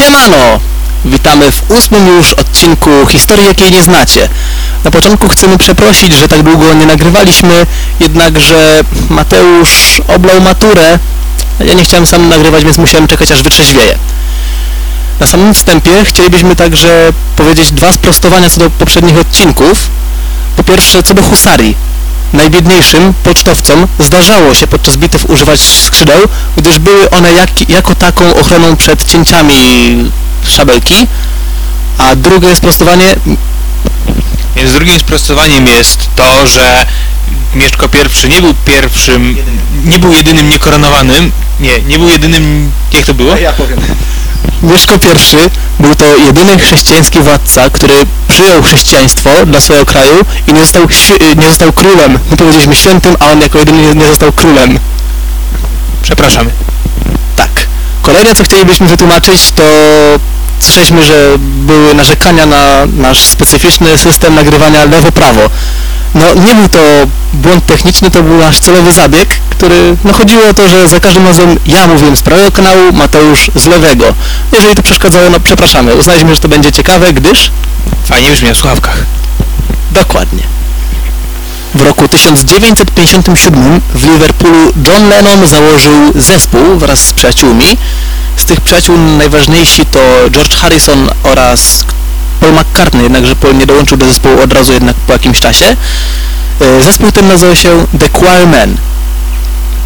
Siemano! Witamy w ósmym już odcinku Historii, jakiej nie znacie. Na początku chcemy przeprosić, że tak długo nie nagrywaliśmy, jednakże Mateusz oblał maturę. Ja nie chciałem sam nagrywać, więc musiałem czekać aż wytrzeźwieje. Na samym wstępie chcielibyśmy także powiedzieć dwa sprostowania co do poprzednich odcinków. Po pierwsze, co do husarii. Najbiedniejszym pocztowcom zdarzało się podczas bitew używać skrzydeł, gdyż były one jak, jako taką ochroną przed cięciami szabelki. A drugie sprostowanie, Więc drugim sprostowaniem jest to, że Mieszko I nie był pierwszym, nie był jedynym niekoronowanym, nie, nie był jedynym, jak to było? ja powiem. Mieszko I był to jedyny chrześcijański władca, który przyjął chrześcijaństwo dla swojego kraju i nie został, nie został królem. My powiedzieliśmy świętym, a on jako jedyny nie- został królem. Przepraszamy. Tak. Kolejne, co chcielibyśmy wytłumaczyć, to słyszeliśmy, że były narzekania na nasz specyficzny system nagrywania lewo-prawo. No, nie był to błąd techniczny, to był nasz celowy zabieg, który, no chodziło o to, że za każdym razem ja mówiłem z prawego kanału, Mateusz z lewego. Jeżeli to przeszkadzało, no przepraszamy. Uznaliśmy, że to będzie ciekawe, gdyż Fajnie brzmi w słuchawkach. Dokładnie. W roku 1957 w Liverpoolu John Lennon założył zespół wraz z przyjaciółmi. Z tych przyjaciół najważniejsi to George Harrison oraz Paul McCartney, jednakże Paul nie dołączył do zespołu od razu jednak po jakimś czasie. E, Zespół ten nazywał się The Choirmen.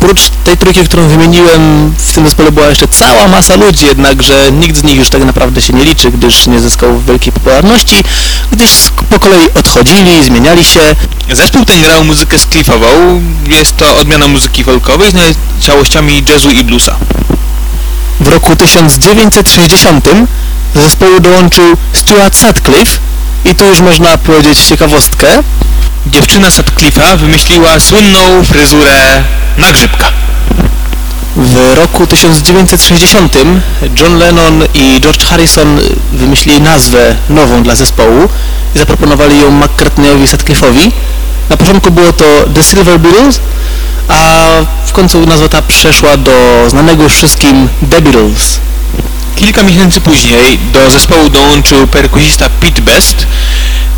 Oprócz tej trójki, którą wymieniłem, w tym zespole była jeszcze cała masa ludzi, jednakże nikt z nich już tak naprawdę się nie liczy, gdyż nie zyskał wielkiej popularności, gdyż po kolei odchodzili, zmieniali się. Zespół ten grał muzykę sklifową, jest to odmiana muzyki folkowej z całościami jazzu i bluesa. W roku 1960 do zespołu dołączył Stuart Sutcliffe i tu już można powiedzieć ciekawostkę. Dziewczyna Sutcliffe'a wymyśliła słynną fryzurę nagrzybka. W roku 1960 John Lennon i George Harrison wymyślili nazwę nową dla zespołu i zaproponowali ją McCartneyowi Sutcliffe'owi. Na początku było to The Silver Beatles, a w końcu nazwa ta przeszła do znanego już wszystkim The Beatles. Kilka miesięcy później do zespołu dołączył perkusista Pete Best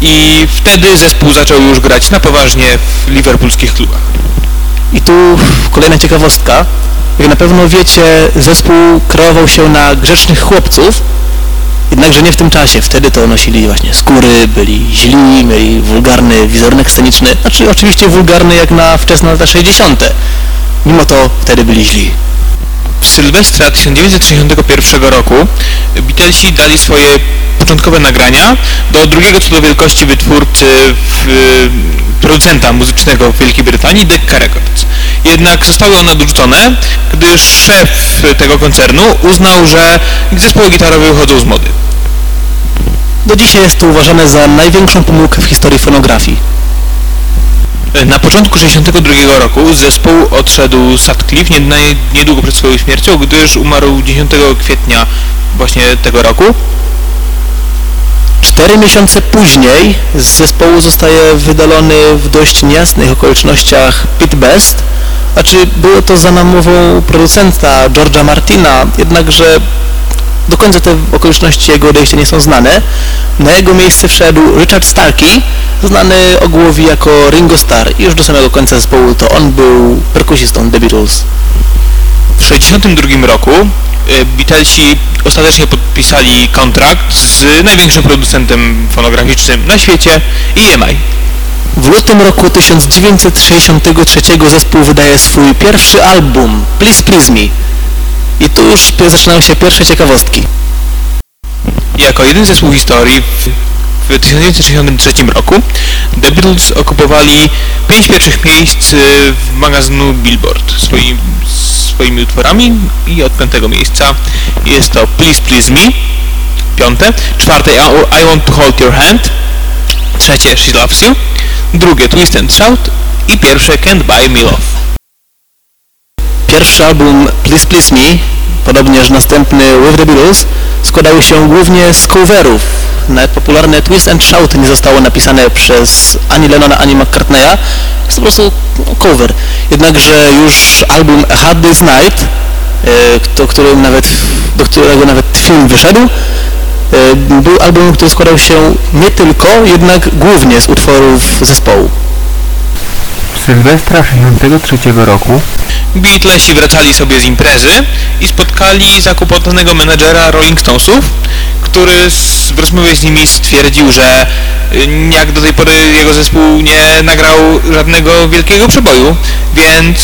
i wtedy zespół zaczął już grać na poważnie w liverpoolskich klubach. I tu kolejna ciekawostka. Jak na pewno wiecie, zespół kreował się na grzecznych chłopców, jednakże nie w tym czasie. Wtedy to nosili właśnie skóry, byli źli, mieli wulgarny wizerunek sceniczny, znaczy oczywiście wulgarny jak na wczesne lata 60. Mimo to wtedy byli źli. W Sylwestra 1961 roku Beatlesi dali swoje początkowe nagrania do drugiego co do wielkości wytwórcy w, producenta muzycznego w Wielkiej Brytanii, Decca Records. Jednak zostały one odrzucone, gdyż szef tego koncernu uznał, że zespoły gitarowe wychodzą z mody. Do dzisiaj jest to uważane za największą pomyłkę w historii fonografii. Na początku 1962 roku z zespołu odszedł Sutcliffe niedługo przed swoją śmiercią, gdyż umarł 10 kwietnia właśnie tego roku. Cztery miesiące później z zespołu zostaje wydalony w dość niejasnych okolicznościach Pete Best, znaczy było to za namową producenta George'a Martina, jednakże do końca te okoliczności jego odejścia nie są znane. Na jego miejsce wszedł Richard Starkey, znany ogółowi jako Ringo Starr i już do samego końca zespołu to on był perkusistą The Beatles. W 1962 roku e, Beatlesi ostatecznie podpisali kontrakt z największym producentem fonograficznym na świecie EMI. W lutym roku 1963 zespół wydaje swój pierwszy album, Please Please Me. I tu już zaczynają się pierwsze ciekawostki. Jako jeden zespół w historii w, w 1963 roku The Beatles okupowali pięć pierwszych miejsc e, w magazynu Billboard swoim, swoimi utworami i od piątego miejsca jest to Please Please Me, piąte, czwarte I Want to Hold Your Hand, trzecie She Loves You, drugie Twist and Shout i pierwsze Can't Buy Me Love. Pierwszy album Please Please Me, podobnież następny With the Beatles, składały się głównie z coverów. Nawet popularne Twist and Shout nie zostało napisane przez ani Lennona, ani McCartneya. Jest po prostu cover. Jednakże już album A Hard Day's Night do, którym nawet, do którego nawet film wyszedł, e, był album, który składał się nie tylko, jednak głównie z utworów zespołu. Sylwestra 63 roku Beatlesi wracali sobie z imprezy i spotkali zakłopotnego menedżera Rolling Stonesów, który w rozmowie z nimi stwierdził, że y, jak do tej pory jego zespół nie nagrał żadnego wielkiego przeboju, więc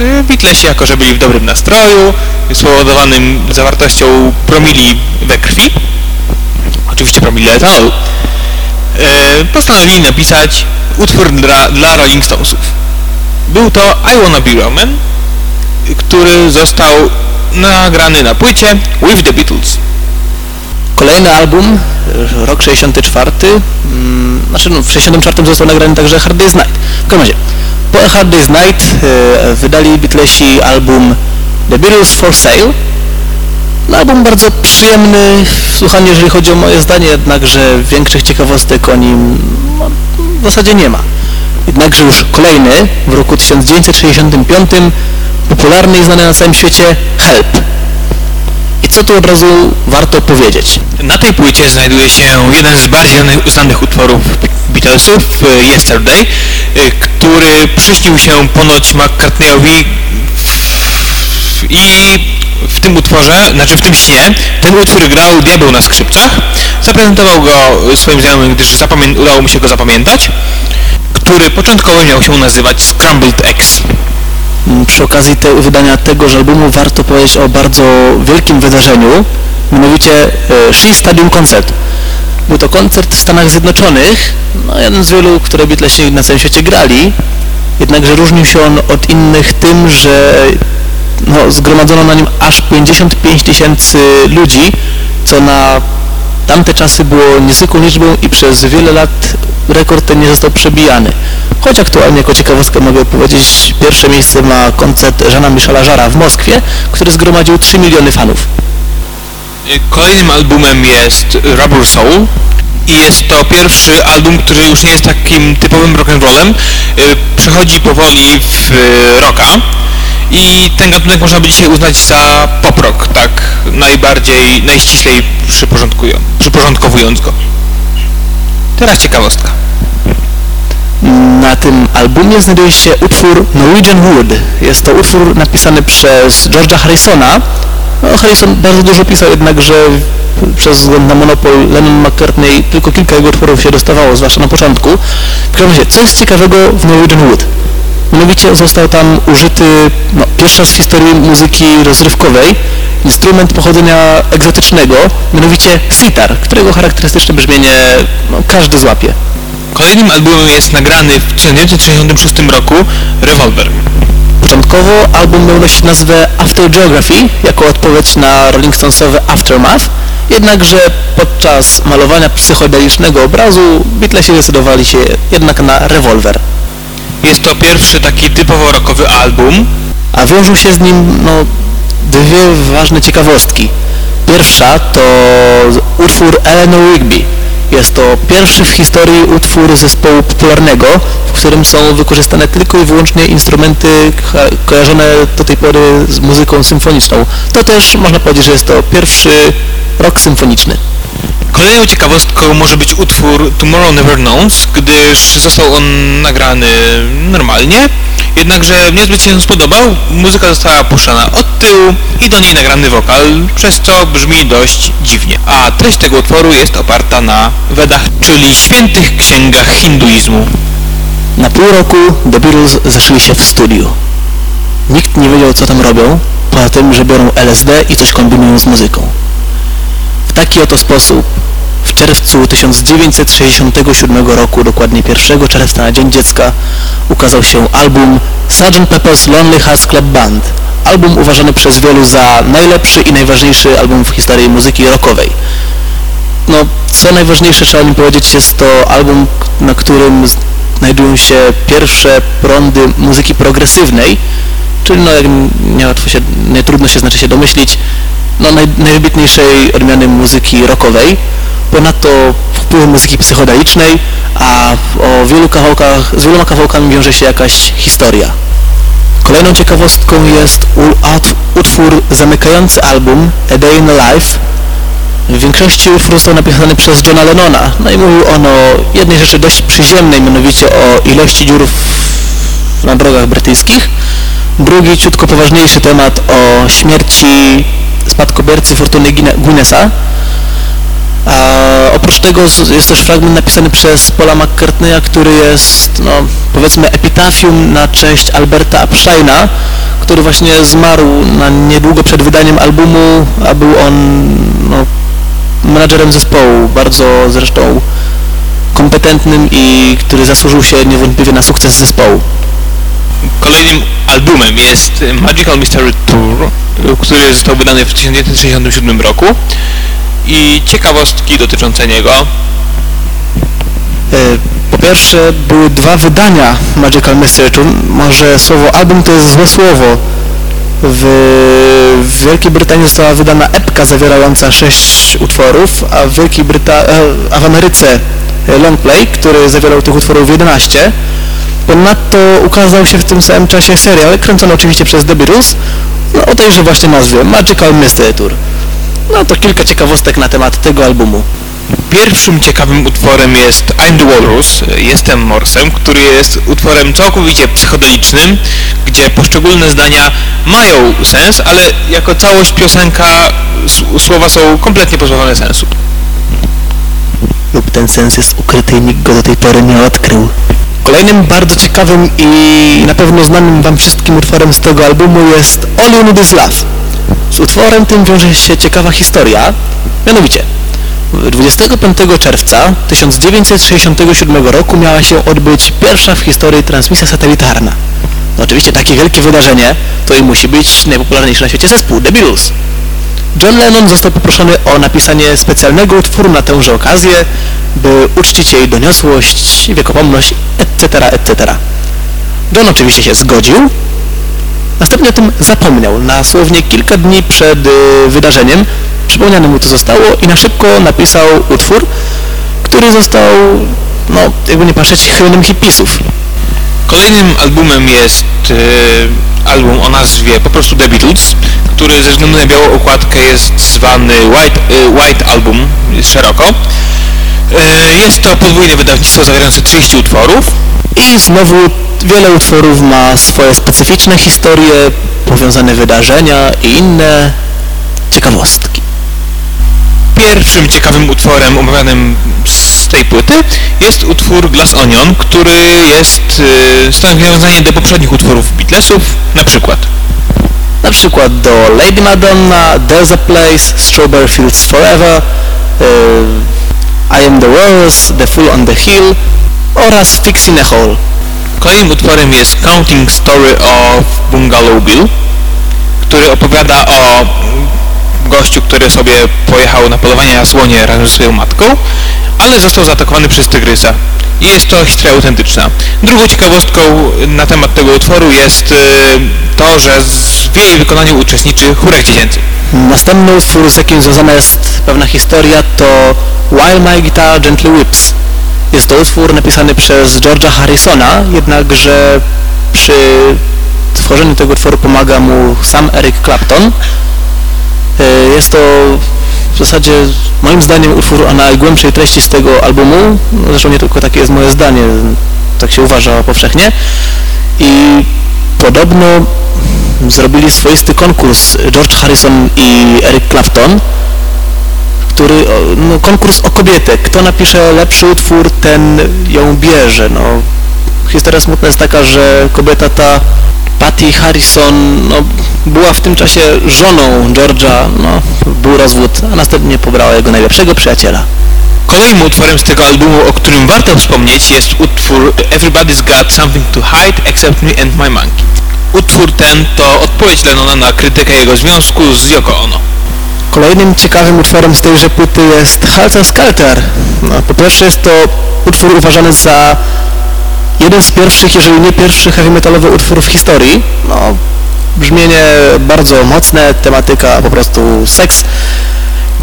y, Beatlesi, jako że byli w dobrym nastroju, spowodowanym zawartością promili we krwi, oczywiście promili etanolu, y, postanowili napisać utwór dla, dla Rolling Stonesów. Był to I Wanna Be Roman, który został nagrany na płycie With the Beatles. Kolejny album, e, rok 64, mm, znaczy no, w 64 został nagrany także Hard Day's Night. W każdym razie, po Hard Day's Night e, wydali Beatlesi album The Beatles for Sale. No, album bardzo przyjemny w słuchaniu, jeżeli chodzi o moje zdanie, jednakże większych ciekawostek o nim no, w zasadzie nie ma. Jednakże już kolejny, w roku 1965, popularny i znany na całym świecie Help. I co tu od razu warto powiedzieć? Na tej płycie znajduje się jeden z bardziej znanych- utworów Beatlesów, e, Yesterday, e, który przyśnił się ponoć McCartneyowi i w tym utworze, znaczy w tym śnie, ten utwór grał diabeł na skrzypcach. Zaprezentował go swoim znajomym, gdyż udało mu się go zapamiętać, który początkowo miał się nazywać Scrambled Eggs. Mm, Przy okazji te, wydania tegoż albumu warto powiedzieć o bardzo wielkim wydarzeniu, mianowicie e, She Stadium Concert. Był to koncert w Stanach Zjednoczonych, no, jeden z wielu, które Beatlesi na całym świecie grali, jednakże różnił się on od innych tym, że no, zgromadzono na nim aż 55 tysięcy ludzi, co na tamte czasy było niezwykłą liczbą i przez wiele lat rekord ten nie został przebijany. Choć aktualnie jako ciekawostkę mogę powiedzieć, pierwsze miejsce ma koncert Żana Michela Żara w Moskwie, który zgromadził 3 miliony fanów. Kolejnym albumem jest Rubber Soul i jest to pierwszy album, który już nie jest takim typowym rock'n'rollem, y, przechodzi powoli w y, rocka i ten gatunek można by dzisiaj uznać za pop rock, tak najbardziej, najściślej przyporządkowując go. Teraz ciekawostka. Na tym albumie znajduje się utwór Norwegian Wood. Jest to utwór napisany przez George'a Harrisona. No, Harrison bardzo dużo pisał, jednakże przez wzgląd na monopol Lennon McCartney tylko kilka jego utworów się dostawało, zwłaszcza na początku. W każdym razie, co jest ciekawego w Norwegian Wood? Mianowicie został tam użyty no, pierwszy raz w historii muzyki rozrywkowej instrument pochodzenia egzotycznego, mianowicie sitar, którego charakterystyczne brzmienie no, każdy złapie. Kolejnym albumem jest nagrany w 1966 roku Revolver. Początkowo album miał nosić nazwę After Geography jako odpowiedź na Rolling Stonesowe Aftermath, jednakże podczas malowania psychodelicznego obrazu Beatlesi zdecydowali się jednak na Revolver, Jest to pierwszy taki typowo rockowy album, a wiążą się z nim no, dwie ważne ciekawostki. Pierwsza to utwór Eleanor Rigby. Jest to pierwszy w historii utwór zespołu popularnego, w którym są wykorzystane tylko i wyłącznie instrumenty ko- kojarzone do tej pory z muzyką symfoniczną. To też można powiedzieć, że jest to pierwszy rok symfoniczny. Kolejną ciekawostką może być utwór Tomorrow Never Knows, gdyż został on nagrany normalnie, jednakże niezbyt się spodobał, muzyka została puszczana od tyłu i do niej nagrany wokal, przez co brzmi dość dziwnie. A treść tego utworu jest oparta na Wedach, czyli świętych księgach hinduizmu. Na pół roku The Beatles zeszli się w studiu. Nikt nie wiedział co tam robią, poza tym, że biorą LSD i coś kombinują z muzyką. Taki oto sposób w czerwcu 1967 roku, dokładnie 1 czerwca na Dzień Dziecka, ukazał się album Sgt. Pepper's Lonely Hearts Club Band. Album uważany przez wielu za najlepszy i najważniejszy album w historii muzyki rockowej. No, co najważniejsze trzeba nim powiedzieć, jest to album, na którym znajdują się pierwsze prądy muzyki progresywnej, czyli no jak nie się, nie trudno się znaczy się domyślić, no naj, najwybitniejszej odmiany muzyki rockowej. Ponadto wpływy muzyki psychodelicznej, a o wielu kawałkach, z wieloma kawałkami wiąże się jakaś historia. Kolejną ciekawostką jest utwór zamykający album A Day in a Life. W większości utwór został napisany przez Johna Lennona. No i mówił on o jednej rzeczy dość przyziemnej, mianowicie o ilości dziur na drogach brytyjskich. Drugi, ciutko poważniejszy temat o śmierci spadkobiercy Fortuny Guinnessa. A oprócz tego jest też fragment napisany przez Paula McCartneya, który jest, no, powiedzmy, epitafium na cześć Alberta Epsteina, który właśnie zmarł na niedługo przed wydaniem albumu, a był on, no, menadżerem zespołu, bardzo zresztą kompetentnym i który zasłużył się niewątpliwie na sukces zespołu. Kolejnym albumem jest Magical Mystery Tour, który został wydany w 1967 roku i ciekawostki dotyczące niego. E, Po pierwsze, były dwa wydania Magical Mystery Tour. Może słowo album to jest złe słowo. W, w Wielkiej Brytanii została wydana epka zawierająca sześć utworów, a w Wielkiej Bryta- e, a w Ameryce longplay, który zawierał tych utworów 11. Ponadto ukazał się w tym samym czasie serial, kręcony oczywiście przez The Beatles, no, o tejże właśnie nazwie, Magical Mystery Tour. No to kilka ciekawostek na temat tego albumu. Pierwszym ciekawym utworem jest I'm the Walrus, Jestem Morsem, który jest utworem całkowicie psychodelicznym, gdzie poszczególne zdania mają sens, ale jako całość piosenka słowa są kompletnie pozbawione sensu. lub ten sens jest ukryty i nikt go do tej pory nie odkrył. Kolejnym bardzo ciekawym i na pewno znanym wam wszystkim utworem z tego albumu jest All You Need Is Love. Z utworem tym wiąże się ciekawa historia, mianowicie 25 czerwca 1967 roku miała się odbyć pierwsza w historii transmisja satelitarna. No oczywiście takie wielkie wydarzenie to i musi być najpopularniejszy na świecie zespół The Beatles. John Lennon został poproszony o napisanie specjalnego utworu na tęże okazję, by uczcić jej doniosłość, wiekopomność, etc., etc. John oczywiście się zgodził, następnie o tym zapomniał. Na słownie kilka dni przed y, wydarzeniem przypomniane mu to zostało i na szybko napisał utwór, który został, no, jakby nie patrzeć, hymnem hipisów. Kolejnym albumem jest e, album o nazwie po prostu The Beatles, który ze względu na białą okładkę jest zwany White, e, White Album szeroko. E, jest to podwójne wydawnictwo zawierające 30 utworów. I znowu wiele utworów ma swoje specyficzne historie, powiązane wydarzenia i inne ciekawostki. Pierwszym ciekawym utworem omawianym z tej płyty jest utwór Glass Onion, który jest e, stanowi nawiązanie do poprzednich utworów Beatlesów, na przykład Na przykład do Lady Madonna, There's a Place, Strawberry Fields Forever, y, I Am the Walrus, The Fool on the Hill oraz Fixing a Hole. Kolejnym utworem jest Counting Story of Bungalow Bill, który opowiada o gościu, który sobie pojechał na polowanie na słonie razem ze swoją matką, ale został zaatakowany przez tygrysa. I jest to historia autentyczna. Drugą ciekawostką na temat tego utworu jest e, to, że w jej wykonaniu uczestniczy chórek dziecięcy. Następny utwór, z jakim związana jest pewna historia, to While My Guitar Gently Whips. Jest to utwór napisany przez George'a Harrisona, jednakże przy tworzeniu tego utworu pomaga mu sam Eric Clapton. Y, Jest to w zasadzie moim zdaniem utwór o najgłębszej treści z tego albumu, no, zresztą nie tylko takie jest moje zdanie, tak się uważa powszechnie. I podobno zrobili swoisty konkurs George Harrison i Eric Clapton, który, no, konkurs o kobietę. Kto napisze lepszy utwór, ten ją bierze. No, historia smutna jest taka, że kobieta ta, Patty Harrison, no, była w tym czasie żoną George'a, no, był rozwód, a następnie pobrała jego najlepszego przyjaciela. Kolejnym utworem z tego albumu, o którym warto wspomnieć, jest utwór Everybody's Got Something to Hide Except Me and My Monkey. Utwór ten to odpowiedź Lennona na krytykę jego związku z Yoko Ono. Kolejnym ciekawym utworem z tejże płyty jest Helter Skelter. No, po pierwsze jest to utwór uważany za jeden z pierwszych, jeżeli nie pierwszy heavy metalowy utwór w historii. No, brzmienie bardzo mocne, tematyka po prostu seks.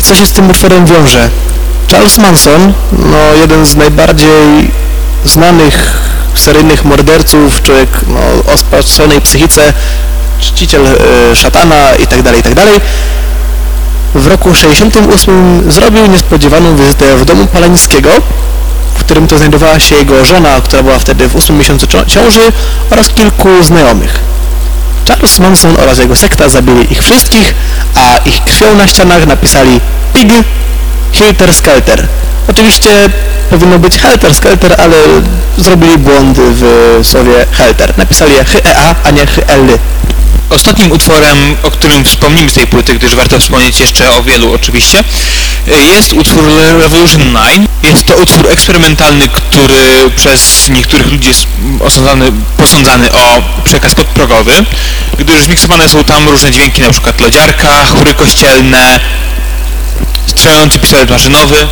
Co się z tym utworem wiąże? Charles Manson, no jeden z najbardziej znanych seryjnych morderców, człowiek no, o spatrzonej psychice, czciciel e, szatana itd., itd. W roku 68 zrobił niespodziewaną wizytę w domu Palańskiego, w którym to znajdowała się jego żona, która była wtedy w 8 miesiącu ciąży oraz kilku znajomych. Charles Manson oraz jego sekta zabili ich wszystkich, a ich krwią na ścianach napisali Pig, Hilter Skelter. Oczywiście powinno być Helter Skelter, ale zrobili błąd w słowie Helter. Napisali je H-E-A, a nie H-L. Ostatnim utworem, o którym wspomnimy z tej płyty, gdyż warto wspomnieć jeszcze o wielu oczywiście, jest utwór Revolution 9. Jest to utwór eksperymentalny, który przez niektórych ludzi jest osądzany, posądzany o przekaz podprogowy, gdyż miksowane są tam różne dźwięki, przykład lodziarka, chóry kościelne, strzelający pistolet maszynowy,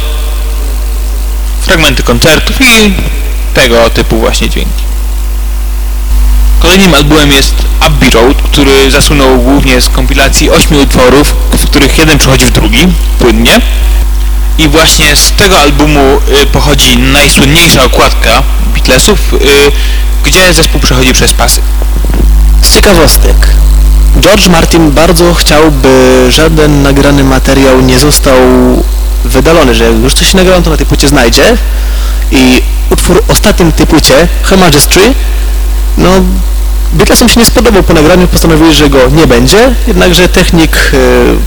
fragmenty koncertów i tego typu właśnie dźwięki. Kolejnym albumem jest Abbey Road, który zasunął głównie z kompilacji ośmiu utworów, w których jeden przechodzi w drugi, płynnie. I właśnie z tego albumu y, pochodzi najsłynniejsza okładka Beatlesów, y, gdzie zespół przechodzi przez pasy. Z ciekawostek. George Martin bardzo chciał, by żaden nagrany materiał nie został wydalony, że jak już coś nagrał, to na tej płycie znajdzie. I utwór ostatni na tej płycie, Her Majesty, no Beatlesom się nie spodobał po nagraniu, postanowili, że go nie będzie, jednakże technik, y,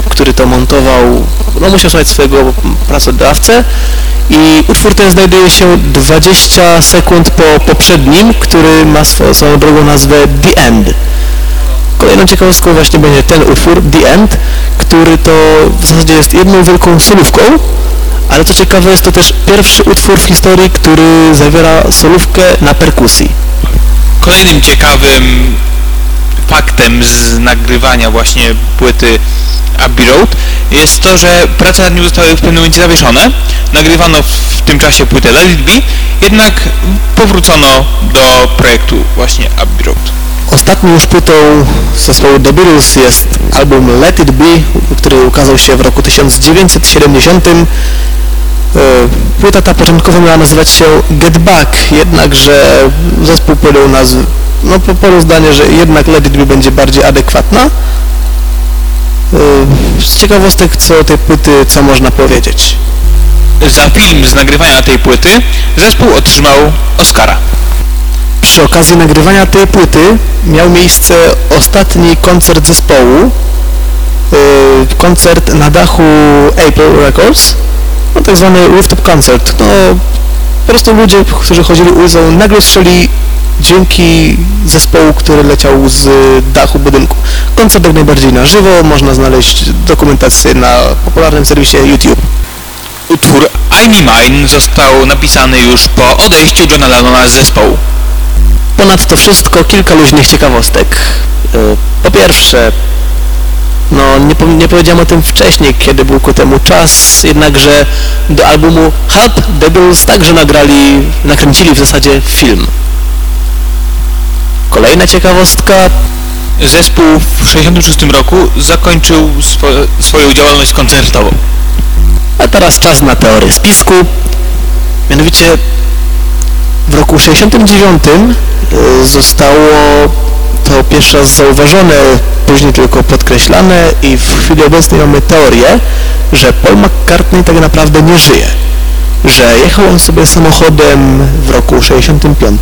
który to montował, no musiał słuchać swojego pracodawcę i utwór ten znajduje się 20 sekund po poprzednim, który ma swo- swoją drogą nazwę The End. Kolejną ciekawostką właśnie będzie ten utwór, The End, który to w zasadzie jest jedną wielką solówką, ale co ciekawe jest to też pierwszy utwór w historii, który zawiera solówkę na perkusji. Kolejnym ciekawym faktem z nagrywania właśnie płyty Abbey Road jest to, że prace nad nią zostały w pewnym momencie zawieszone. Nagrywano w tym czasie płytę Let It Be, jednak powrócono do projektu właśnie Abbey Road. Ostatnią już płytą zespołu The Beatles jest album Let It Be, który ukazał się w roku 1970. E, Płyta ta początkowo miała nazywać się Get Back, jednakże zespół podjął nazwę, no po- podjął zdanie, że jednak Let It Be będzie bardziej adekwatna. E, Z ciekawostek co tej płyty, co można powiedzieć? Za film z nagrywania tej płyty zespół otrzymał Oscara. Przy okazji nagrywania tej płyty miał miejsce ostatni koncert zespołu, yy, koncert na dachu Apple Records, no tak zwany rooftop concert. No, po prostu ludzie, którzy chodzili ulicą, nagle słyszeli dźwięki zespołu, który leciał z dachu budynku. Koncert jak najbardziej na żywo, można znaleźć dokumentację na popularnym serwisie YouTube. Utwór I Me Mine został napisany już po odejściu Johna Lennona z zespołu. Ponad to wszystko kilka luźnych ciekawostek. Y, Po pierwsze, no nie, po- nie powiedziałem o tym wcześniej, kiedy był ku temu czas, jednakże do albumu Help The Beatles także nagrali, nakręcili w zasadzie film. Kolejna ciekawostka, Zespół w 1966 roku zakończył swo swoją działalność koncertową. a teraz czas na teorię spisku. Mianowicie w roku 69 y, zostało to pierwszy raz zauważone, później tylko podkreślane i w chwili obecnej mamy teorię, że Paul McCartney tak naprawdę nie żyje. Że jechał on sobie samochodem w roku 65,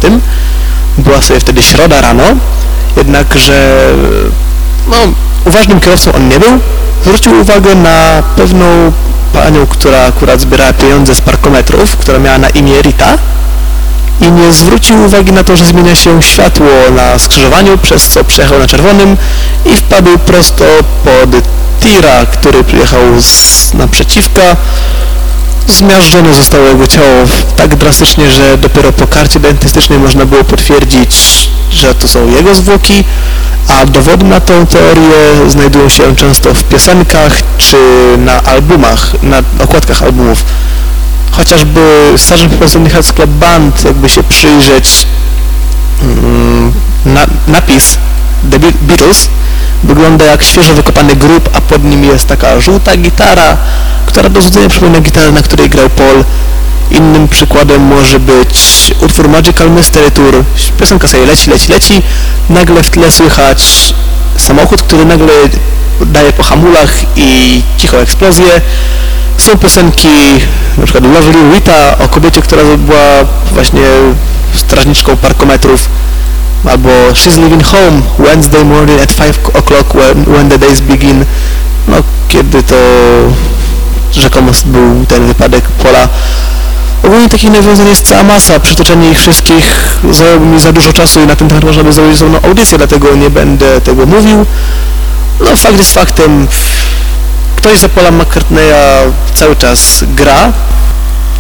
była sobie wtedy środa rano, jednakże no, uważnym kierowcą on nie był, zwrócił uwagę na pewną panią, która akurat zbierała pieniądze z parkometrów, która miała na imię Rita i nie zwrócił uwagi na to, że zmienia się światło na skrzyżowaniu, przez co przejechał na czerwonym i wpadł prosto pod tira, który przyjechał z naprzeciwka. Zmiażdżone zostało jego ciało tak drastycznie, że dopiero po karcie dentystycznej można było potwierdzić, że to są jego zwłoki, a dowody na tą teorię znajdują się często w piosenkach czy na albumach, na okładkach albumów. Chociażby. Pepper's Heads Club Band, jakby się przyjrzeć mm, na, napis The Be- Beatles wygląda jak świeżo wykopany grób, a pod nim jest taka żółta gitara, która do złudzenia przypomina gitarę, na której grał Paul Innym przykładem może być utwór Magical Mystery Tour. Piosenka sobie leci, leci, leci. Nagle w tle słychać samochód, który nagle daje po hamulach i cichą eksplozję. Są piosenki, na przykład Lovely Rita o kobiecie, która była właśnie strażniczką parkometrów, albo She's Leaving Home Wednesday morning at 5 o'clock when, when the days begin. No, kiedy to rzekomo był ten wypadek pola. Ogólnie takich nawiązań jest cała masa. Przytoczenie ich wszystkich zajęłoby mi za dużo czasu i na ten temat można by zrobić osobną audycję, dlatego nie będę tego mówił. No fakt jest faktem. Ktoś za Paula McCartneya cały czas gra.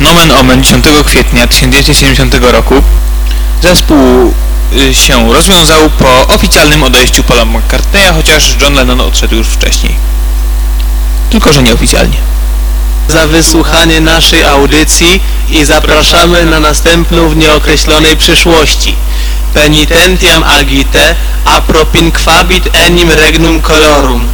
Nomen omen 10 kwietnia 1970 roku zespół y, się rozwiązał po oficjalnym odejściu Paula McCartneya, chociaż John Lennon odszedł już wcześniej. Tylko, że nieoficjalnie. Za wysłuchanie naszej audycji i zapraszamy na następną w nieokreślonej przyszłości. Penitentiam agite, apropinquabit enim regnum colorum.